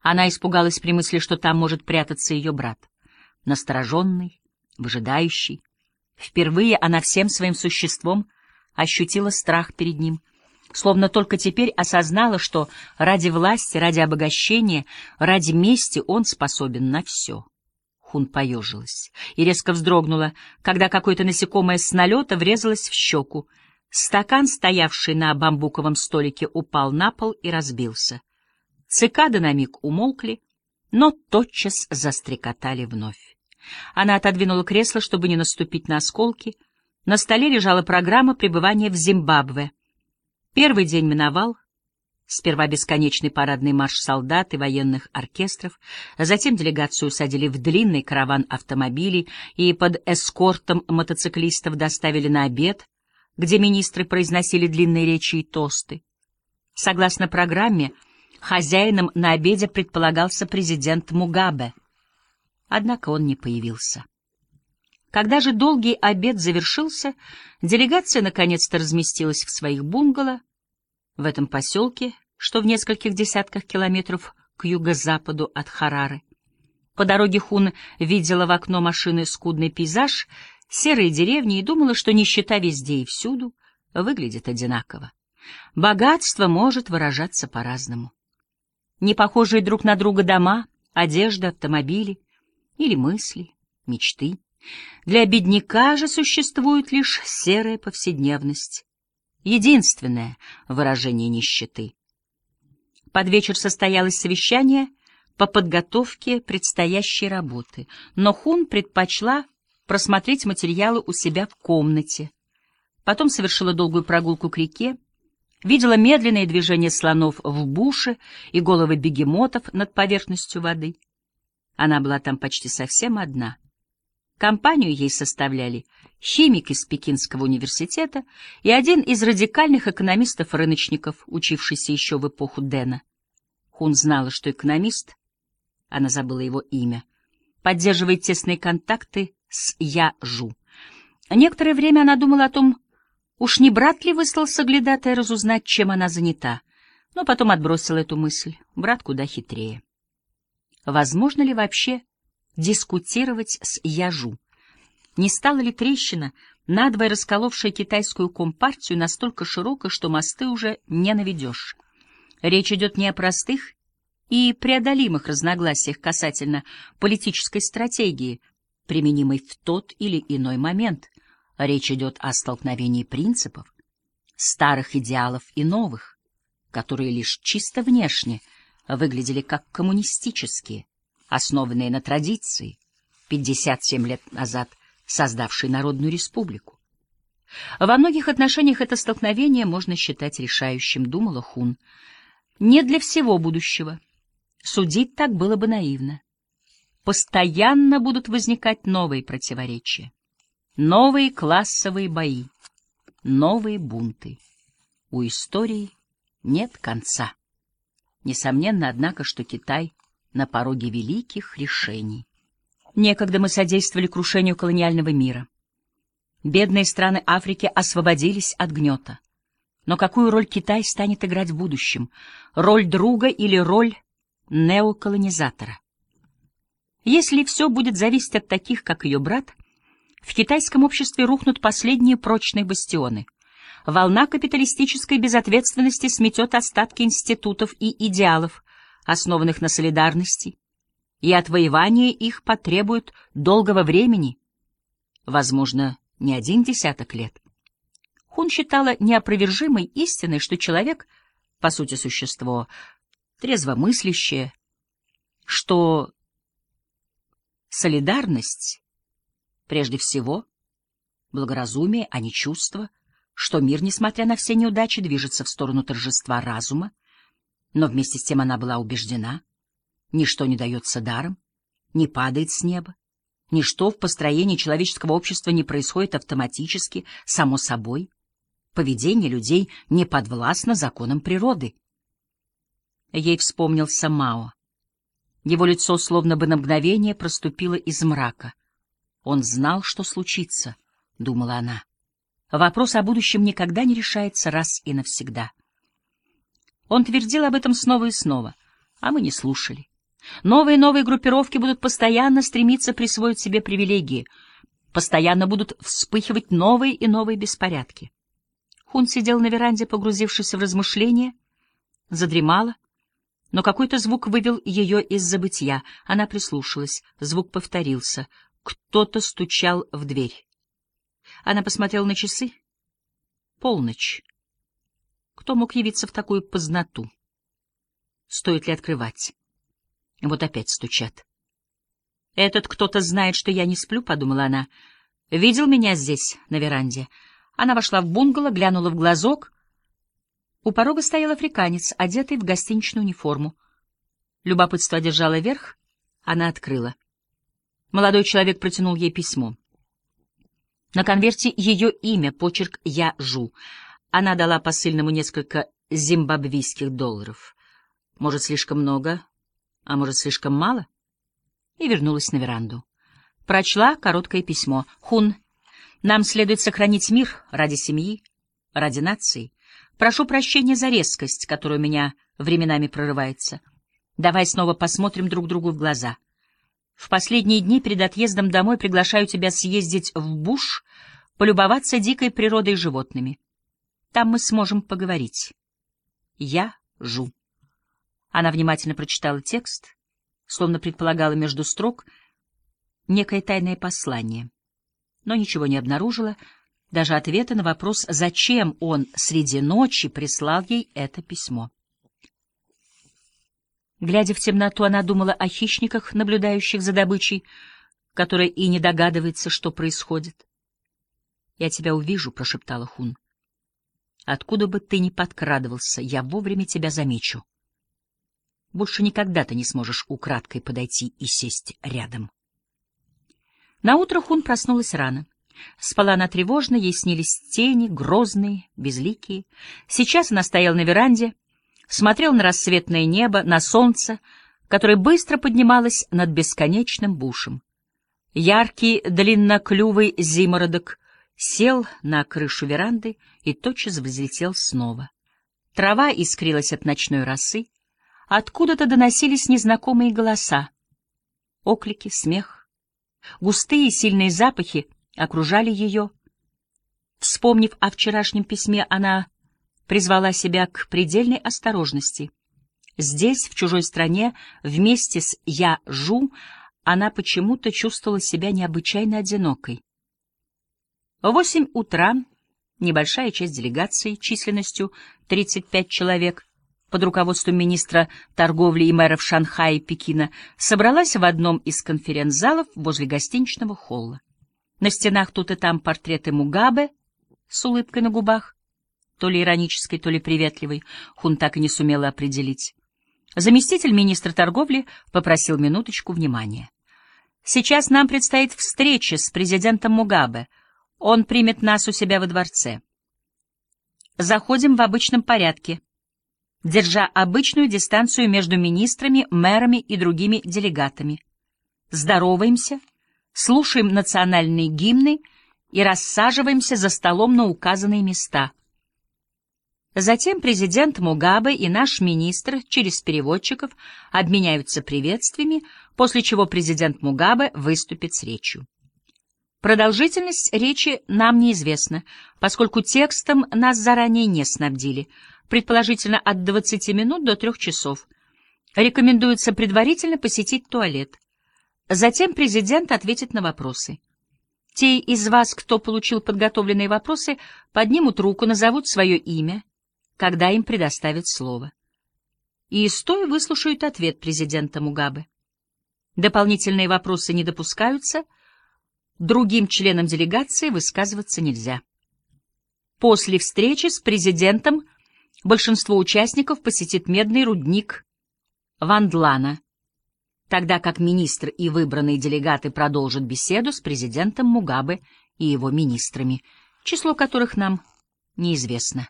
Она испугалась при мысли, что там может прятаться ее брат. Настороженный, выжидающий. Впервые она всем своим существом ощутила страх перед ним, словно только теперь осознала, что ради власти, ради обогащения, ради мести он способен на все. Хун поежилась и резко вздрогнула, когда какое-то насекомое с налета врезалось в щеку. Стакан, стоявший на бамбуковом столике, упал на пол и разбился. Цикады на миг умолкли, но тотчас застрекотали вновь. Она отодвинула кресло, чтобы не наступить на осколки. На столе лежала программа пребывания в Зимбабве. Первый день миновал. Сперва бесконечный парадный марш солдат и военных оркестров, затем делегацию усадили в длинный караван автомобилей и под эскортом мотоциклистов доставили на обед, где министры произносили длинные речи и тосты. Согласно программе, хозяином на обеде предполагался президент Мугабе. Однако он не появился. Когда же долгий обед завершился, делегация наконец-то разместилась в своих бунгало в этом поселке, что в нескольких десятках километров к юго-западу от Харары. По дороге Хун видела в окно машины скудный пейзаж, серые деревни и думала, что нищета везде и всюду выглядит одинаково. Богатство может выражаться по-разному. Непохожие друг на друга дома, одежда, автомобили или мысли, мечты. Для бедняка же существует лишь серая повседневность, единственное выражение нищеты. Под вечер состоялось совещание по подготовке предстоящей работы, но Хун предпочла просмотреть материалы у себя в комнате. Потом совершила долгую прогулку к реке, видела медленные движения слонов в буше и головы бегемотов над поверхностью воды. Она была там почти совсем одна. Компанию ей составляли химик из Пекинского университета и один из радикальных экономистов-рыночников, учившийся еще в эпоху Дэна. Хун знала, что экономист, она забыла его имя, поддерживает тесные контакты с Я-Жу. Некоторое время она думала о том, уж не брат ли выслал соглядатая разузнать, чем она занята, но потом отбросила эту мысль. Брат куда хитрее. Возможно ли вообще дискутировать с Яжу? Не стала ли трещина, надвое расколовшая китайскую компартию, настолько широкой, что мосты уже не наведешь? Речь идет не о простых и преодолимых разногласиях касательно политической стратегии, применимой в тот или иной момент. Речь идет о столкновении принципов, старых идеалов и новых, которые лишь чисто внешне выглядели как коммунистические, основанные на традиции, 57 лет назад создавшей Народную Республику. Во многих отношениях это столкновение можно считать решающим, думала Хун. Не для всего будущего. Судить так было бы наивно. Постоянно будут возникать новые противоречия, новые классовые бои, новые бунты. У истории нет конца. Несомненно, однако, что Китай на пороге великих решений. Некогда мы содействовали крушению колониального мира. Бедные страны Африки освободились от гнета. Но какую роль Китай станет играть в будущем? Роль друга или роль неоколонизатора? Если все будет зависеть от таких, как ее брат, в китайском обществе рухнут последние прочные бастионы. Волна капиталистической безответственности сметет остатки институтов и идеалов, основанных на солидарности, и отвоевание их потребует долгого времени, возможно, не один десяток лет. Хун считала неопровержимой истиной, что человек, по сути, существо, трезвомыслящее, что солидарность, прежде всего, благоразумие, а не чувство, что мир, несмотря на все неудачи, движется в сторону торжества разума, но вместе с тем она была убеждена — Ничто не дается даром, не падает с неба. Ничто в построении человеческого общества не происходит автоматически, само собой. Поведение людей не подвластно законам природы. Ей вспомнился Мао. Его лицо словно бы на мгновение проступило из мрака. Он знал, что случится, — думала она. Вопрос о будущем никогда не решается раз и навсегда. Он твердил об этом снова и снова, а мы не слушали. Новые и новые группировки будут постоянно стремиться присвоить себе привилегии, постоянно будут вспыхивать новые и новые беспорядки. Хун сидел на веранде, погрузившись в размышления, задремала, но какой-то звук вывел ее из забытья. Она прислушалась. Звук повторился. Кто-то стучал в дверь. Она посмотрела на часы. Полночь. Кто мог явиться в такую поздноту? Стоит ли открывать? Вот опять стучат. «Этот кто-то знает, что я не сплю», — подумала она. «Видел меня здесь, на веранде». Она вошла в бунгало, глянула в глазок. У порога стоял африканец, одетый в гостиничную униформу. Любопытство одержало верх, она открыла. Молодой человек протянул ей письмо. На конверте ее имя, почерк «Я Жу». Она дала посыльному несколько зимбабвийских долларов. Может, слишком много, а может, слишком мало? И вернулась на веранду. Прочла короткое письмо. «Хун, нам следует сохранить мир ради семьи, ради нации. Прошу прощения за резкость, которая у меня временами прорывается. Давай снова посмотрим друг другу в глаза. В последние дни перед отъездом домой приглашаю тебя съездить в буш, полюбоваться дикой природой и животными. Там мы сможем поговорить. Я Жу. Она внимательно прочитала текст, словно предполагала между строк некое тайное послание, но ничего не обнаружила, даже ответа на вопрос, зачем он среди ночи прислал ей это письмо. Глядя в темноту, она думала о хищниках, наблюдающих за добычей, которая и не догадывается, что происходит. «Я тебя увижу», — прошептала Хун. «Откуда бы ты ни подкрадывался, я вовремя тебя замечу. Больше никогда ты не сможешь украдкой подойти и сесть рядом». Наутро Хун проснулась рано. Спала она тревожно, ей снились тени, грозные, безликие. Сейчас она стояла на веранде, смотрел на рассветное небо, на солнце, которое быстро поднималось над бесконечным бушем. Яркий длинноклювый зимородок сел на крышу веранды и тотчас взлетел снова. Трава искрилась от ночной росы, откуда-то доносились незнакомые голоса. Оклики, смех, густые сильные запахи окружали ее. Вспомнив о вчерашнем письме, она призвала себя к предельной осторожности. Здесь, в чужой стране, вместе с «Я Жу», она почему-то чувствовала себя необычайно одинокой. В восемь утра небольшая часть делегации численностью 35 человек под руководством министра торговли и мэров Шанхая и Пекина собралась в одном из конференц-залов возле гостиничного холла. На стенах тут и там портреты Мугабе с улыбкой на губах, то ли иронической, то ли приветливой, Хун так и не сумела определить. Заместитель министра торговли попросил минуточку внимания. «Сейчас нам предстоит встреча с президентом Мугабе. Он примет нас у себя во дворце. Заходим в обычном порядке, держа обычную дистанцию между министрами, мэрами и другими делегатами. Здороваемся, слушаем национальные гимны и рассаживаемся за столом на указанные места — Затем президент Мугабе и наш министр через переводчиков обменяются приветствиями, после чего президент Мугабе выступит с речью. Продолжительность речи нам неизвестна, поскольку текстом нас заранее не снабдили, предположительно от 20 минут до 3 часов. Рекомендуется предварительно посетить туалет. Затем президент ответит на вопросы. Те из вас, кто получил подготовленные вопросы, поднимут руку, назовут свое имя — когда им предоставят слово. И стоя выслушают ответ президента Мугабе. Дополнительные вопросы не допускаются, другим членам делегации высказываться нельзя. После встречи с президентом большинство участников посетит медный рудник Вандлана, тогда как министр и выбранные делегаты продолжат беседу с президентом Мугабе и его министрами, число которых нам неизвестно.